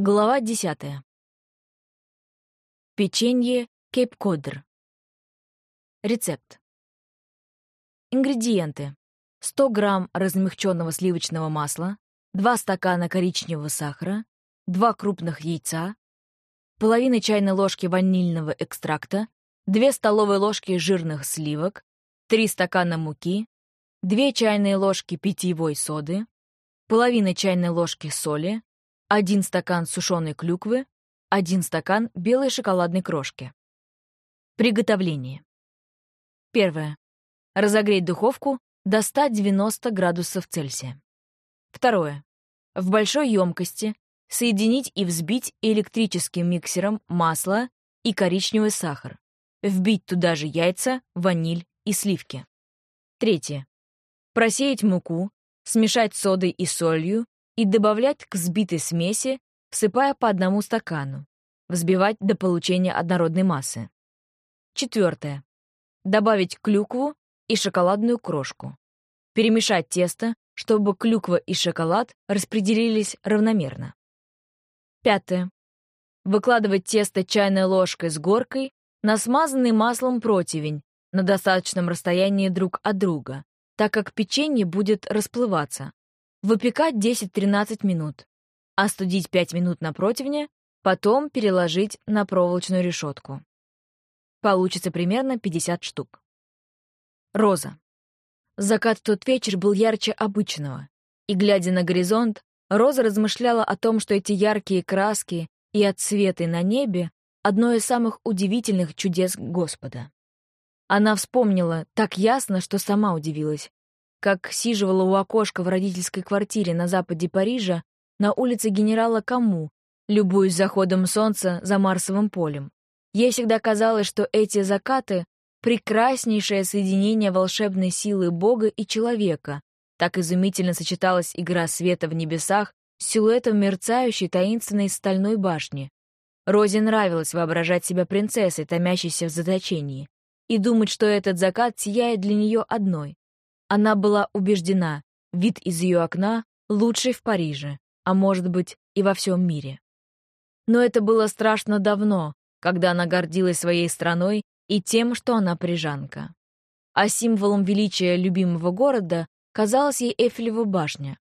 Глава десятая. Печенье кейп-кодр. Рецепт. Ингредиенты. 100 грамм размягченного сливочного масла, 2 стакана коричневого сахара, 2 крупных яйца, половина чайной ложки ванильного экстракта, 2 столовые ложки жирных сливок, 3 стакана муки, 2 чайные ложки питьевой соды, половина чайной ложки соли, 1 стакан сушеной клюквы, 1 стакан белой шоколадной крошки. Приготовление. Первое. Разогреть духовку до 190 градусов Цельсия. Второе. В большой емкости соединить и взбить электрическим миксером масло и коричневый сахар. Вбить туда же яйца, ваниль и сливки. Третье. Просеять муку, смешать содой и солью и добавлять к взбитой смеси, всыпая по одному стакану. Взбивать до получения однородной массы. Четвертое. Добавить клюкву и шоколадную крошку. Перемешать тесто, чтобы клюква и шоколад распределились равномерно. Пятое. Выкладывать тесто чайной ложкой с горкой на смазанный маслом противень на достаточном расстоянии друг от друга, так как печенье будет расплываться, Выпекать 10-13 минут. Остудить 5 минут на противне, потом переложить на проволочную решетку. Получится примерно 50 штук. Роза. Закат в тот вечер был ярче обычного, и, глядя на горизонт, Роза размышляла о том, что эти яркие краски и отсветы на небе — одно из самых удивительных чудес Господа. Она вспомнила так ясно, что сама удивилась, как сиживала у окошка в родительской квартире на западе Парижа на улице генерала Каму, любуясь заходом солнца за Марсовым полем. Ей всегда казалось, что эти закаты — прекраснейшее соединение волшебной силы Бога и человека. Так изумительно сочеталась игра света в небесах с силуэтом мерцающей таинственной стальной башни. Розе нравилось воображать себя принцессой, томящейся в заточении, и думать, что этот закат сияет для нее одной. Она была убеждена, вид из ее окна лучший в Париже, а может быть и во всем мире. Но это было страшно давно, когда она гордилась своей страной и тем, что она парижанка. А символом величия любимого города казалась ей Эйфелева башня.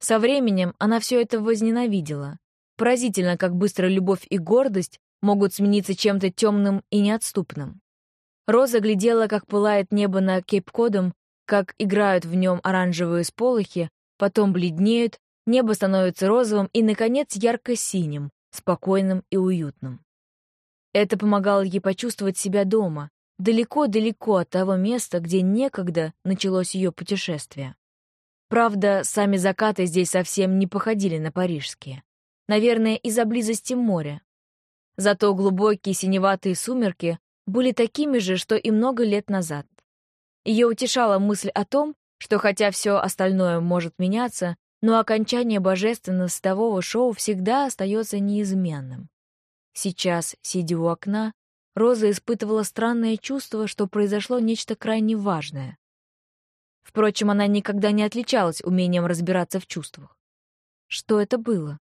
Со временем она все это возненавидела. Поразительно, как быстро любовь и гордость могут смениться чем-то темным и неотступным. Роза глядела, как пылает небо на Кейп-Кодом, как играют в нем оранжевые сполохи, потом бледнеют, небо становится розовым и, наконец, ярко-синим, спокойным и уютным. Это помогало ей почувствовать себя дома, далеко-далеко от того места, где некогда началось ее путешествие. Правда, сами закаты здесь совсем не походили на парижские. Наверное, из-за близости моря. Зато глубокие синеватые сумерки были такими же, что и много лет назад. Ее утешала мысль о том, что хотя все остальное может меняться, но окончание божественно-светового шоу всегда остается неизменным. Сейчас, сидя у окна, Роза испытывала странное чувство, что произошло нечто крайне важное. Впрочем, она никогда не отличалась умением разбираться в чувствах. Что это было?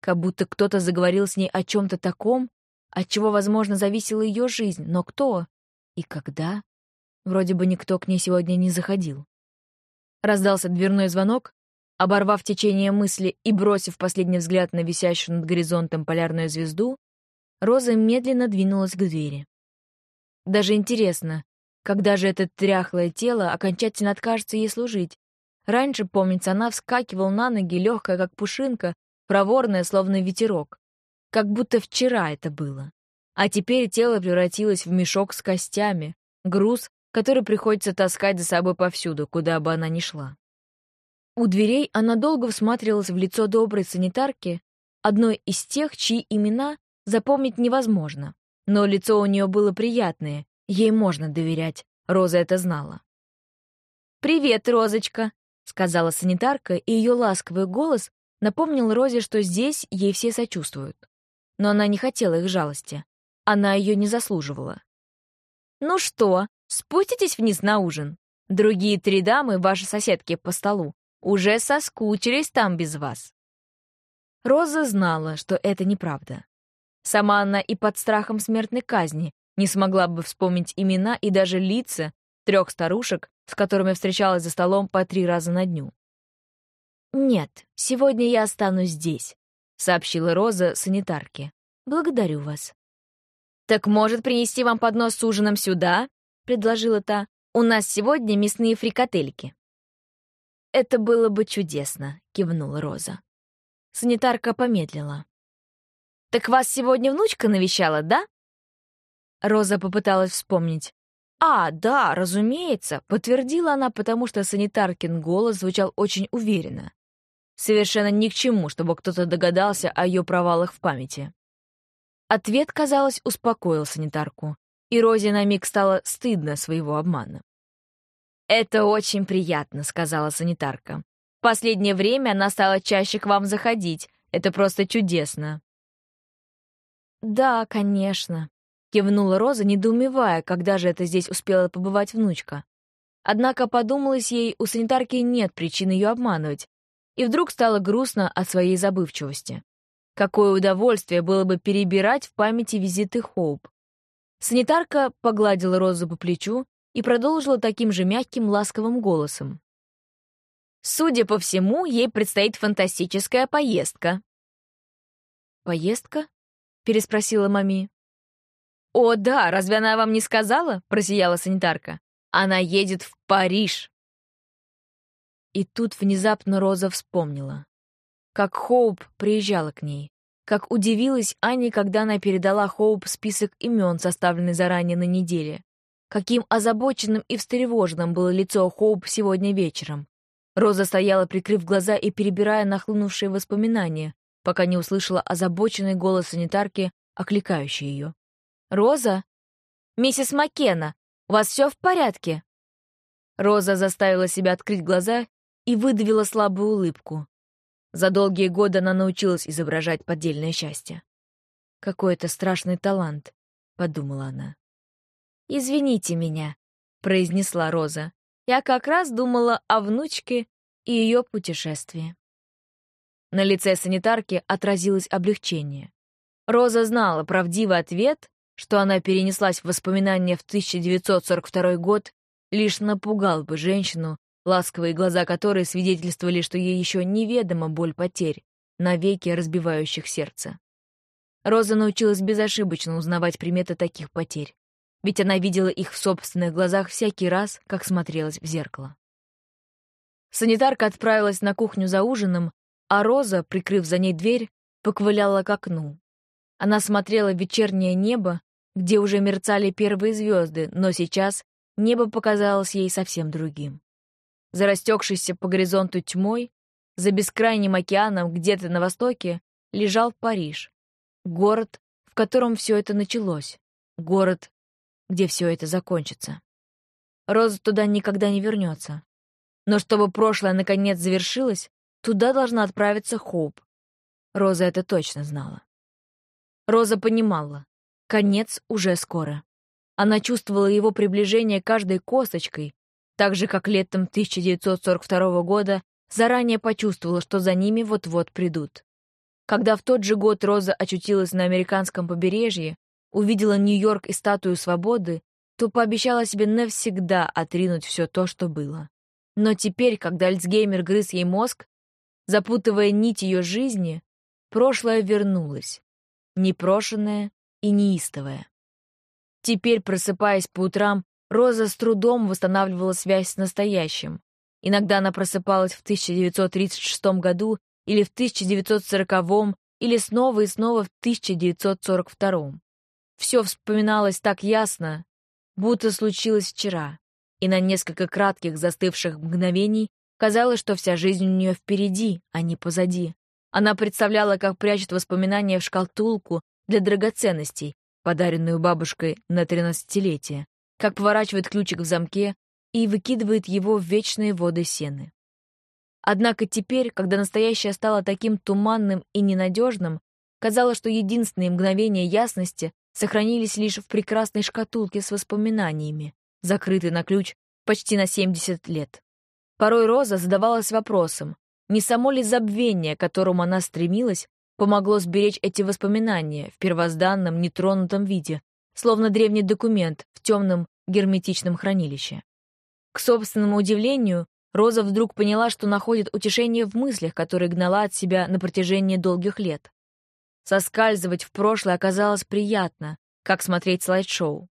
Как будто кто-то заговорил с ней о чем-то таком, от чего, возможно, зависела ее жизнь, но кто и когда? Вроде бы никто к ней сегодня не заходил. Раздался дверной звонок, оборвав течение мысли и бросив последний взгляд на висящую над горизонтом полярную звезду, Роза медленно двинулась к двери. Даже интересно, когда же это тряхлое тело окончательно откажется ей служить. Раньше, помнится, она вскакивала на ноги, легкая, как пушинка, проворная, словно ветерок. Как будто вчера это было. А теперь тело превратилось в мешок с костями, груз, который приходится таскать за собой повсюду, куда бы она ни шла. У дверей она долго всматривалась в лицо доброй санитарки, одной из тех, чьи имена запомнить невозможно. Но лицо у нее было приятное, ей можно доверять, Роза это знала. «Привет, Розочка», — сказала санитарка, и ее ласковый голос напомнил Розе, что здесь ей все сочувствуют. Но она не хотела их жалости. Она ее не заслуживала. «Ну что, Спуститесь вниз на ужин. Другие три дамы, ваши соседки по столу, уже соскучились там без вас. Роза знала, что это неправда. Сама она и под страхом смертной казни не смогла бы вспомнить имена и даже лица трех старушек, с которыми встречалась за столом по три раза на дню. «Нет, сегодня я останусь здесь», — сообщила Роза санитарке. «Благодарю вас». «Так может принести вам поднос с ужином сюда?» — предложила та. «У нас сегодня мясные фрикадельки». «Это было бы чудесно», — кивнула Роза. Санитарка помедлила. «Так вас сегодня внучка навещала, да?» Роза попыталась вспомнить. «А, да, разумеется», — подтвердила она, потому что санитаркин голос звучал очень уверенно. Совершенно ни к чему, чтобы кто-то догадался о ее провалах в памяти. Ответ, казалось, успокоил санитарку, и Розе на миг стало стыдно своего обмана. «Это очень приятно», — сказала санитарка. «В последнее время она стала чаще к вам заходить. Это просто чудесно». «Да, конечно», — кивнула Роза, недоумевая, когда же это здесь успела побывать внучка. Однако подумалось ей, у санитарки нет причин ее обманывать, и вдруг стало грустно от своей забывчивости. Какое удовольствие было бы перебирать в памяти визиты Хоуп. Санитарка погладила Розу по плечу и продолжила таким же мягким, ласковым голосом. «Судя по всему, ей предстоит фантастическая поездка». «Поездка?» — переспросила Мами. «О, да, разве она вам не сказала?» — просияла санитарка. «Она едет в Париж». И тут внезапно Роза вспомнила, как Хоуп приезжала к ней, как удивилась Аня, когда она передала Хоуп список имен, составленный заранее на неделе. Каким озабоченным и встревоженным было лицо Хоуп сегодня вечером. Роза стояла, прикрыв глаза и перебирая нахлынувшие воспоминания, пока не услышала озабоченный голос санитарки, окликающий ее. «Роза? Миссис Маккена, у вас все в порядке?» Роза заставила себя открыть глаза и выдавила слабую улыбку. За долгие годы она научилась изображать поддельное счастье. «Какой это страшный талант», — подумала она. «Извините меня», — произнесла Роза. «Я как раз думала о внучке и ее путешествии». На лице санитарки отразилось облегчение. Роза знала правдивый ответ, что она перенеслась в воспоминания в 1942 год, лишь напугал бы женщину, ласковые глаза которой свидетельствовали, что ей еще неведома боль потерь, навеки разбивающих сердце. Роза научилась безошибочно узнавать приметы таких потерь ведь она видела их в собственных глазах всякий раз, как смотрелась в зеркало. Санитарка отправилась на кухню за ужином, а Роза, прикрыв за ней дверь, поковыляла к окну. Она смотрела в вечернее небо, где уже мерцали первые звезды, но сейчас небо показалось ей совсем другим. За растекшейся по горизонту тьмой, за бескрайним океаном где-то на востоке, лежал Париж, город, в котором все это началось, город, где все это закончится. Роза туда никогда не вернется. Но чтобы прошлое наконец завершилось, туда должна отправиться Хоуп. Роза это точно знала. Роза понимала, конец уже скоро. Она чувствовала его приближение каждой косточкой, так же, как летом 1942 года заранее почувствовала, что за ними вот-вот придут. Когда в тот же год Роза очутилась на американском побережье, увидела Нью-Йорк и статую свободы, то пообещала себе навсегда отринуть все то, что было. Но теперь, когда Альцгеймер грыз ей мозг, запутывая нить ее жизни, прошлое вернулось, непрошенное и неистовое. Теперь, просыпаясь по утрам, Роза с трудом восстанавливала связь с настоящим. Иногда она просыпалась в 1936 году или в 1940 или снова и снова в 1942. Все вспоминалось так ясно, будто случилось вчера, и на несколько кратких застывших мгновений казалось, что вся жизнь у нее впереди, а не позади. Она представляла, как прячет воспоминания в шкатулку для драгоценностей, подаренную бабушкой на тринадцатилетие, как поворачивает ключик в замке и выкидывает его в вечные воды сены. Однако теперь, когда настоящее стало таким туманным и ненадежным, казалось, что единственные мгновения ясности сохранились лишь в прекрасной шкатулке с воспоминаниями, закрытой на ключ почти на 70 лет. Порой Роза задавалась вопросом, не само ли забвение, к которому она стремилась, помогло сберечь эти воспоминания в первозданном, нетронутом виде, словно древний документ в темном герметичном хранилище. К собственному удивлению, Роза вдруг поняла, что находит утешение в мыслях, которые гнала от себя на протяжении долгих лет. Соскальзывать в прошлое оказалось приятно, как смотреть слайд-шоу.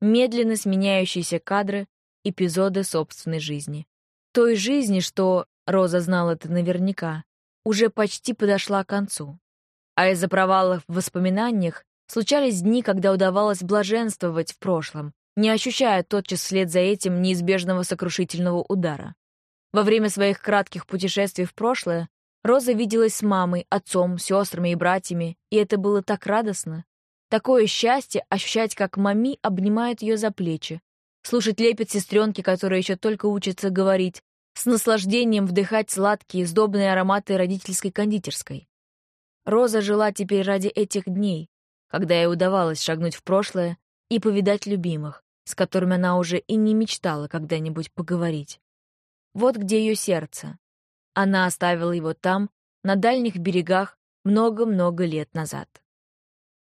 Медленно сменяющиеся кадры, эпизоды собственной жизни. Той жизни, что, Роза знала это наверняка, уже почти подошла к концу. А из-за провалов в воспоминаниях случались дни, когда удавалось блаженствовать в прошлом, не ощущая тотчас вслед за этим неизбежного сокрушительного удара. Во время своих кратких путешествий в прошлое Роза виделась с мамой, отцом, сестрами и братьями, и это было так радостно. Такое счастье ощущать, как мами обнимает ее за плечи, слушать лепет сестренки, которая еще только учится говорить, с наслаждением вдыхать сладкие, сдобные ароматы родительской кондитерской. Роза жила теперь ради этих дней, когда ей удавалось шагнуть в прошлое и повидать любимых, с которыми она уже и не мечтала когда-нибудь поговорить. Вот где ее сердце. Она оставила его там, на дальних берегах, много-много лет назад.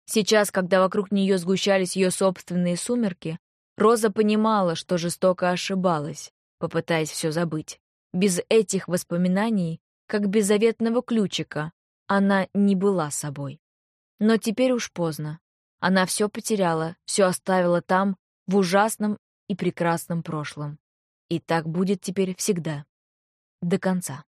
Сейчас, когда вокруг нее сгущались ее собственные сумерки, Роза понимала, что жестоко ошибалась, попытаясь все забыть. Без этих воспоминаний, как без заветного ключика, она не была собой. Но теперь уж поздно. Она все потеряла, все оставила там, в ужасном и прекрасном прошлом. И так будет теперь всегда. До конца.